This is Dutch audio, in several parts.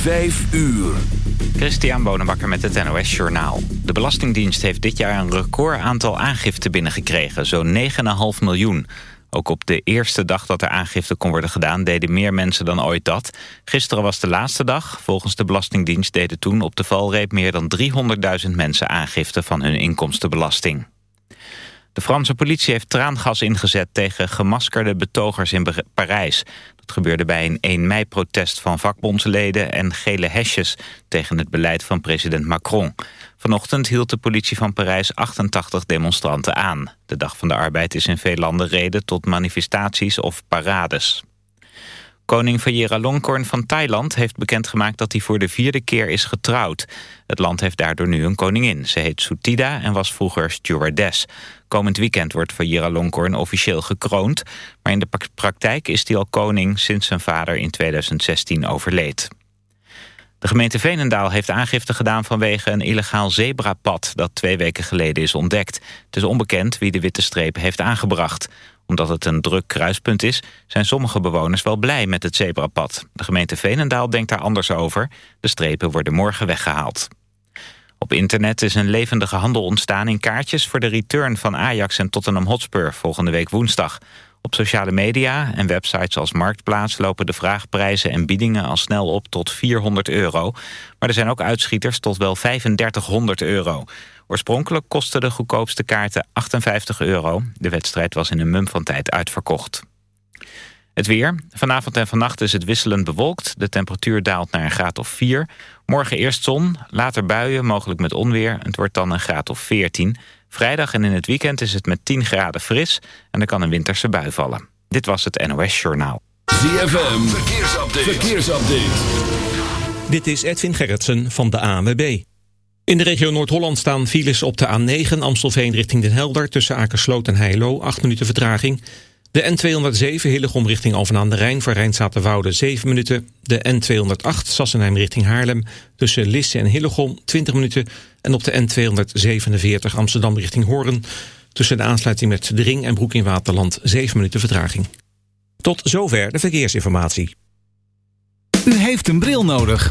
Vijf uur. Christian Bonenbakker met het NOS Journaal. De Belastingdienst heeft dit jaar een record aantal aangiften binnengekregen. Zo'n 9,5 miljoen. Ook op de eerste dag dat er aangifte kon worden gedaan... deden meer mensen dan ooit dat. Gisteren was de laatste dag. Volgens de Belastingdienst deden toen op de valreep... meer dan 300.000 mensen aangifte van hun inkomstenbelasting. De Franse politie heeft traangas ingezet tegen gemaskerde betogers in Parijs. Dat gebeurde bij een 1 mei-protest van vakbondsleden en gele hesjes tegen het beleid van president Macron. Vanochtend hield de politie van Parijs 88 demonstranten aan. De Dag van de Arbeid is in veel landen reden tot manifestaties of parades. Koning Vajiralongkorn van Thailand heeft bekendgemaakt dat hij voor de vierde keer is getrouwd. Het land heeft daardoor nu een koningin. Ze heet Sutida en was vroeger stewardess. Komend weekend wordt Vajiralongkorn officieel gekroond. Maar in de praktijk is hij al koning sinds zijn vader in 2016 overleed. De gemeente Veenendaal heeft aangifte gedaan vanwege een illegaal zebrapad dat twee weken geleden is ontdekt. Het is onbekend wie de witte streep heeft aangebracht omdat het een druk kruispunt is, zijn sommige bewoners wel blij met het zebrapad. De gemeente Veenendaal denkt daar anders over. De strepen worden morgen weggehaald. Op internet is een levendige handel ontstaan in kaartjes... voor de return van Ajax en Tottenham Hotspur volgende week woensdag. Op sociale media en websites als Marktplaats... lopen de vraagprijzen en biedingen al snel op tot 400 euro. Maar er zijn ook uitschieters tot wel 3500 euro. Oorspronkelijk kostten de goedkoopste kaarten 58 euro. De wedstrijd was in een mum van tijd uitverkocht. Het weer. Vanavond en vannacht is het wisselend bewolkt. De temperatuur daalt naar een graad of 4. Morgen eerst zon, later buien, mogelijk met onweer. Het wordt dan een graad of 14. Vrijdag en in het weekend is het met 10 graden fris... en er kan een winterse bui vallen. Dit was het NOS Journaal. ZFM, verkeersupdate. verkeersupdate. Dit is Edwin Gerritsen van de ANWB. In de regio Noord-Holland staan files op de A9 Amstelveen richting Den Helder... tussen Akersloot en Heilo, 8 minuten vertraging. De N207 Hillegom richting Alphen aan de Rijn voor Rijnstatenwoude 7 minuten. De N208 Sassenheim richting Haarlem tussen Lisse en Hillegom 20 minuten. En op de N247 Amsterdam richting Hoorn... tussen de aansluiting met de Ring en Broek in Waterland 7 minuten vertraging. Tot zover de verkeersinformatie. U heeft een bril nodig.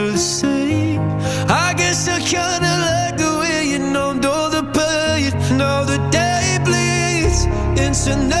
listen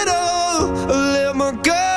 it all. I let my guard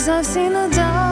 Cause I've seen the dark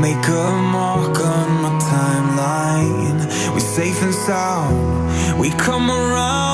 Make a mark on my timeline. We're safe and sound. We come around.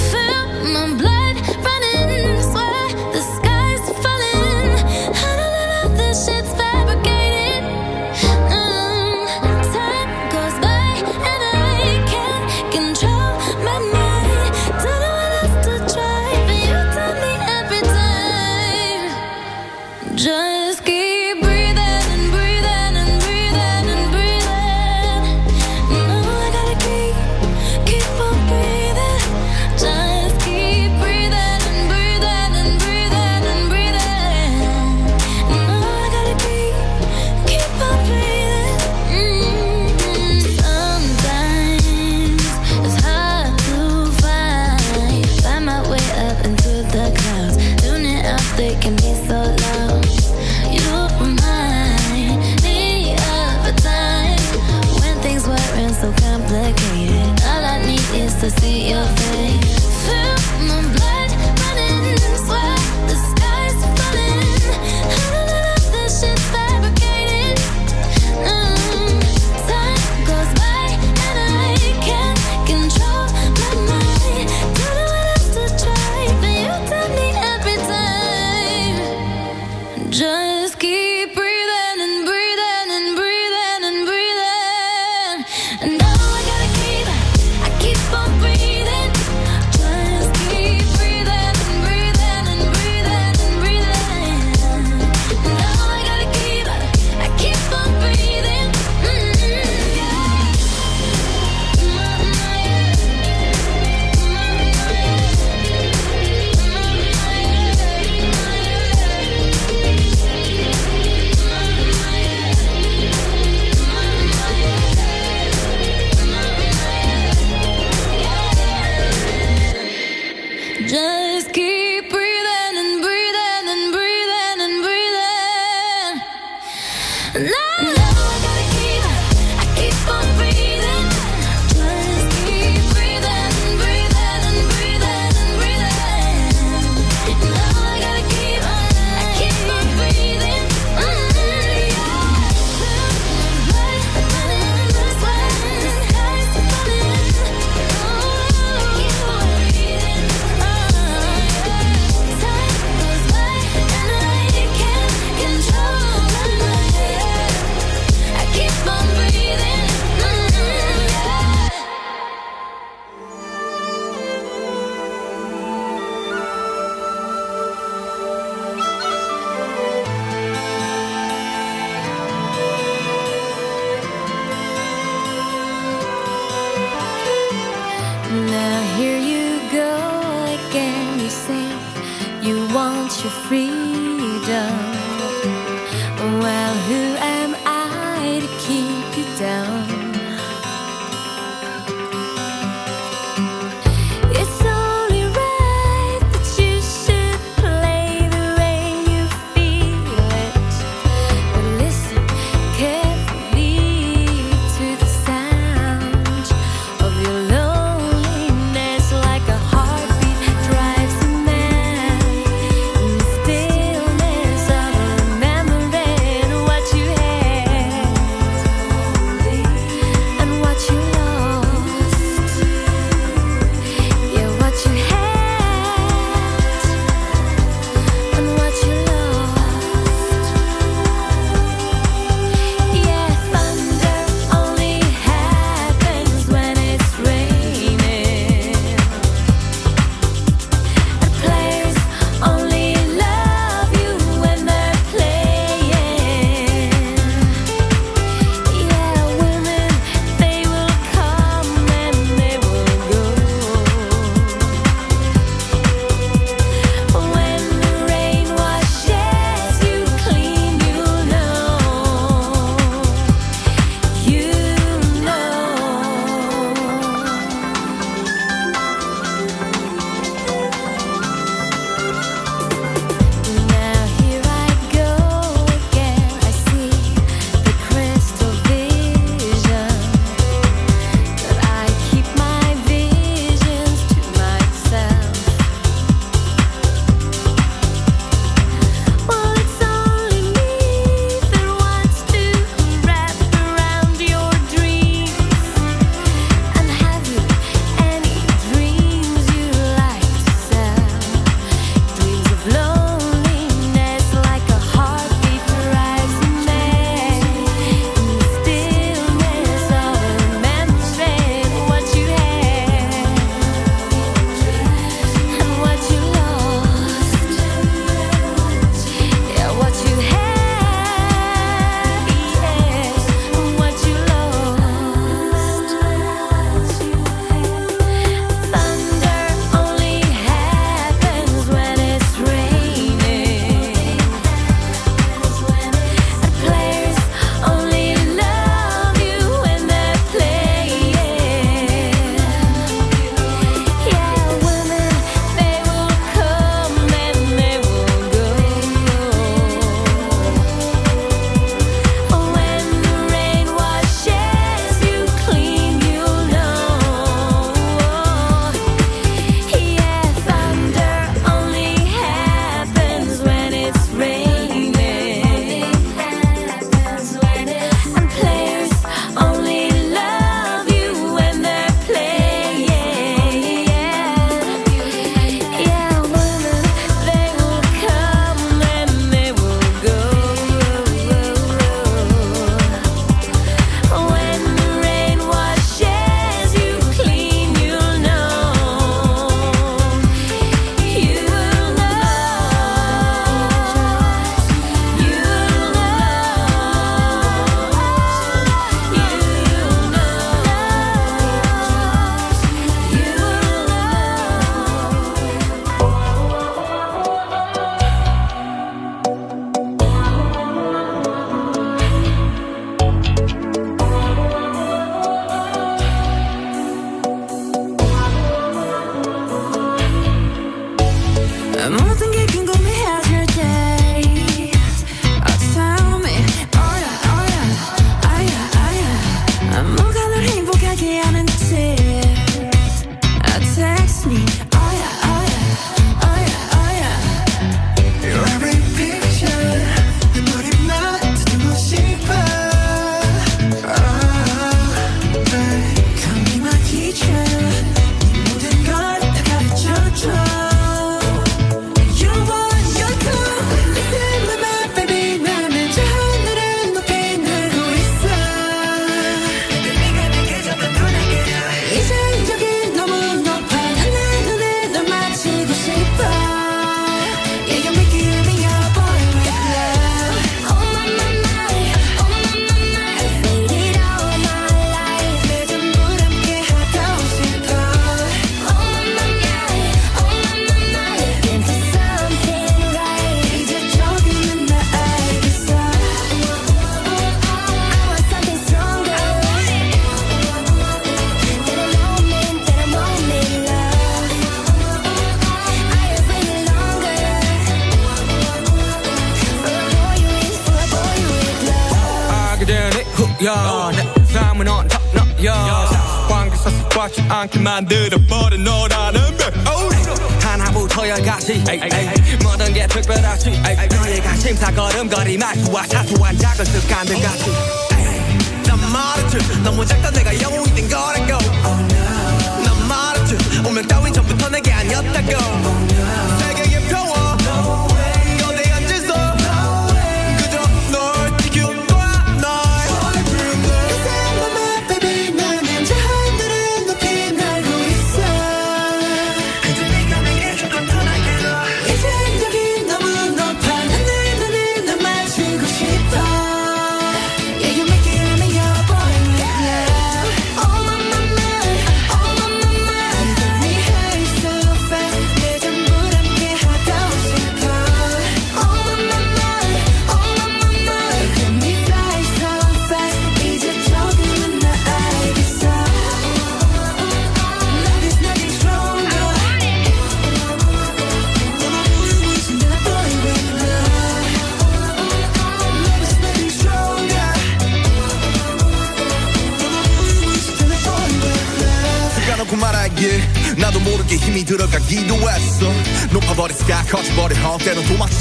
만들어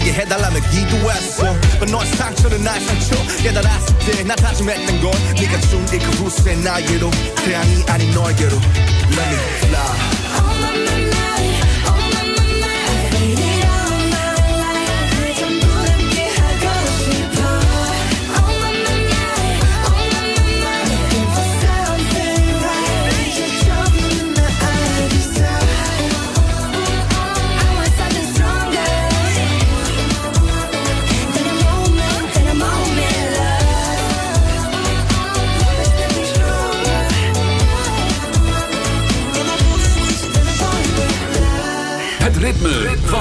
게 해달라며 기도했어 But 너의 상처는 나의 상처 깨달았을 때 나 다짐했던 건 네가 준 이 그 후세 나에게로 태양이 아닌 너에게로 Let me fly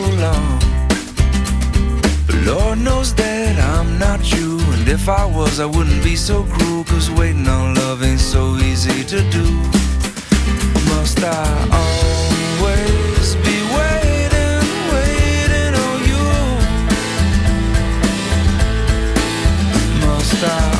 long. But Lord knows that I'm not you. And if I was, I wouldn't be so cruel. Cause waiting on love ain't so easy to do. Must I always be waiting, waiting on you? Must I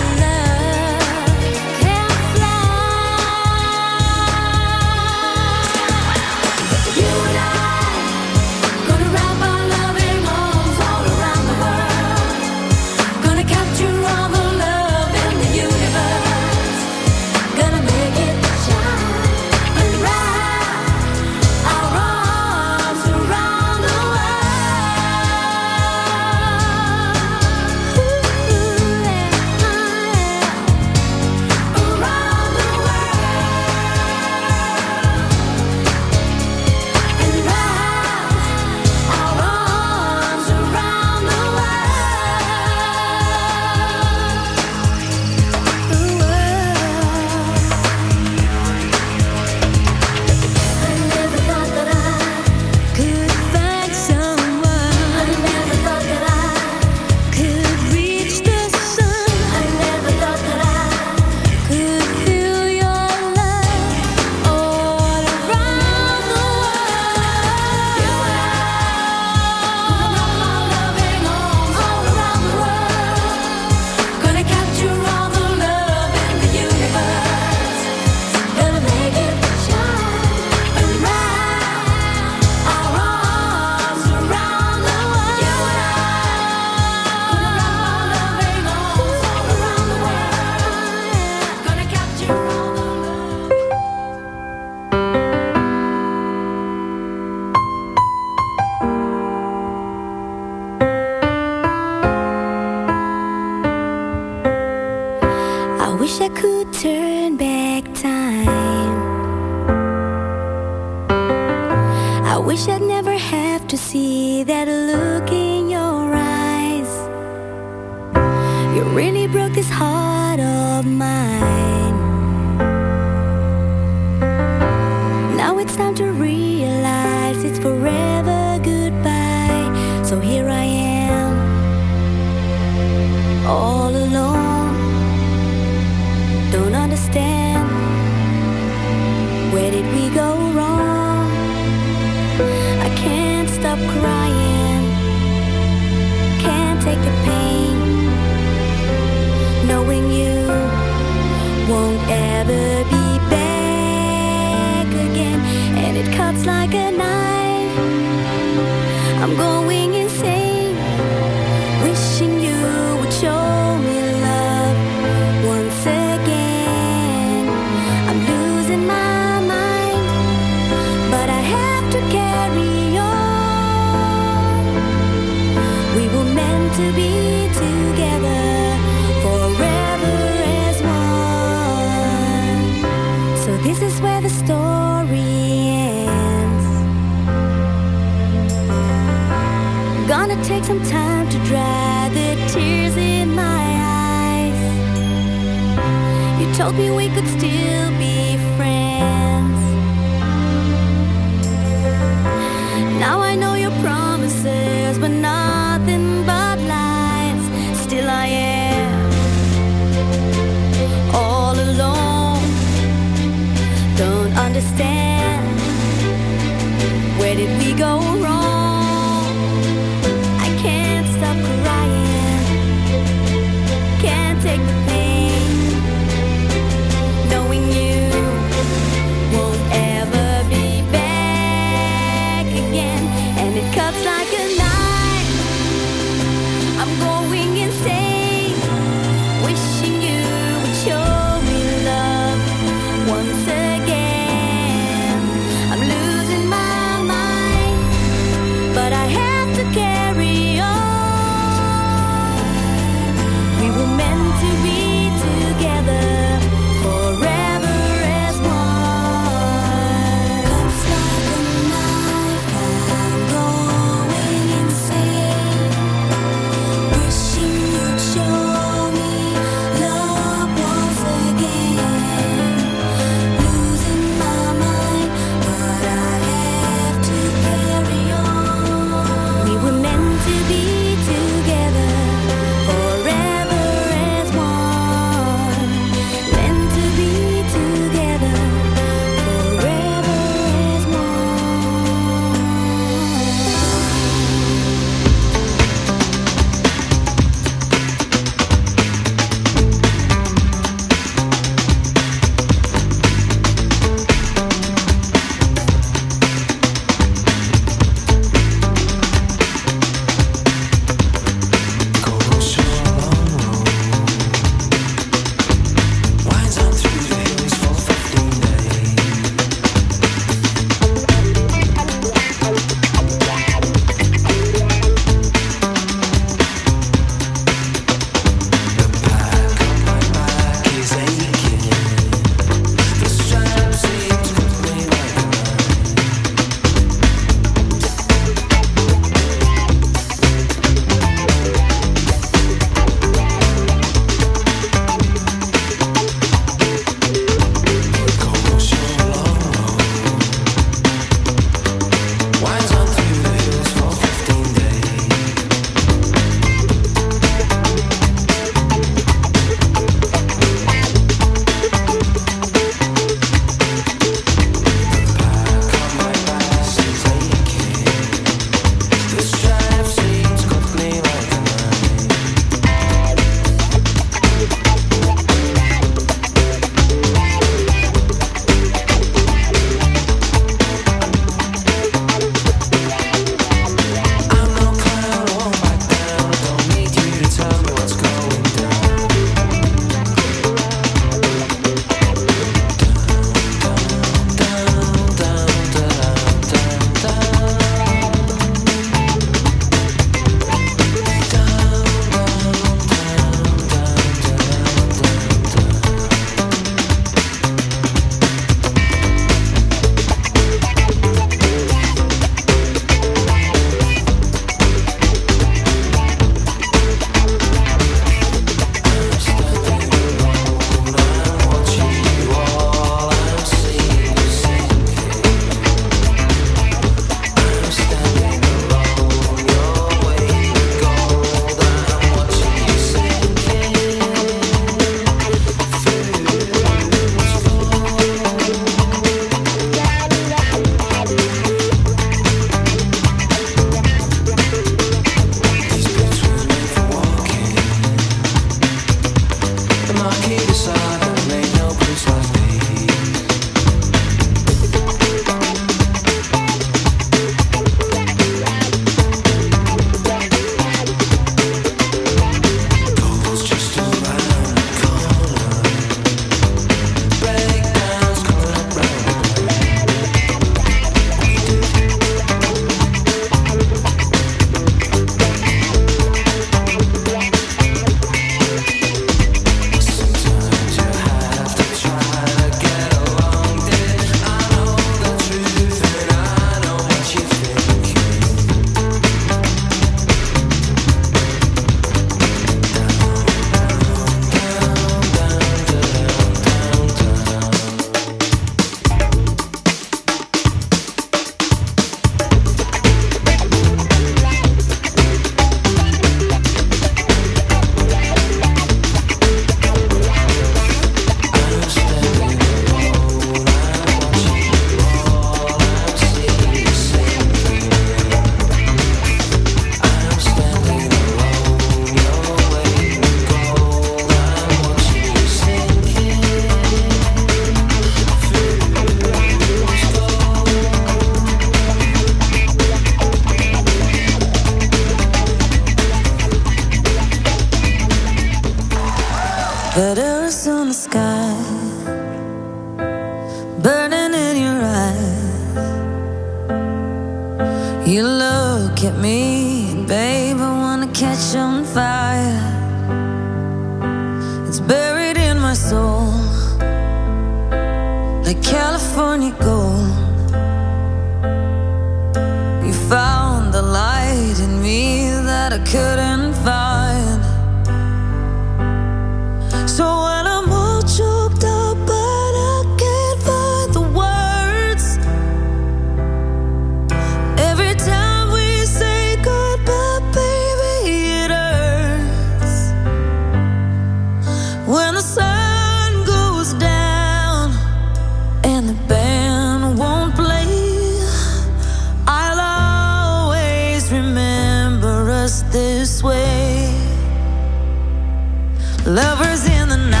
lovers in the night.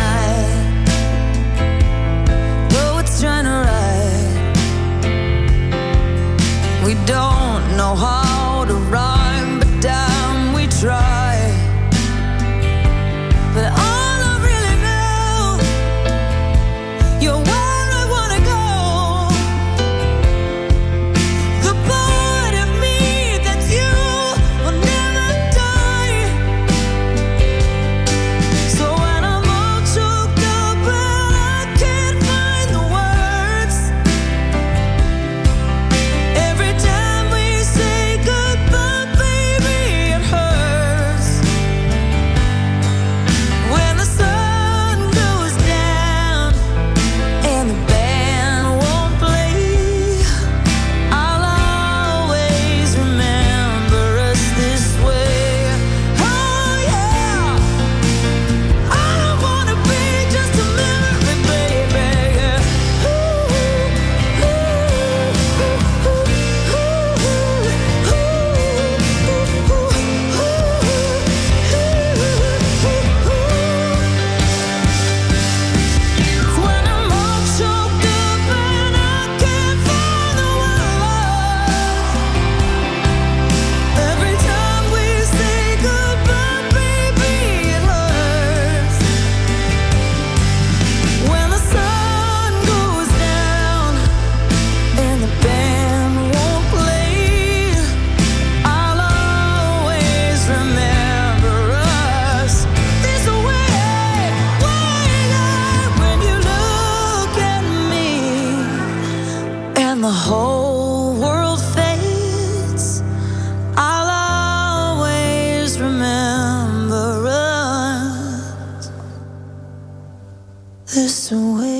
Trying to. We don't know how. when the whole world fades, I'll always remember us this way.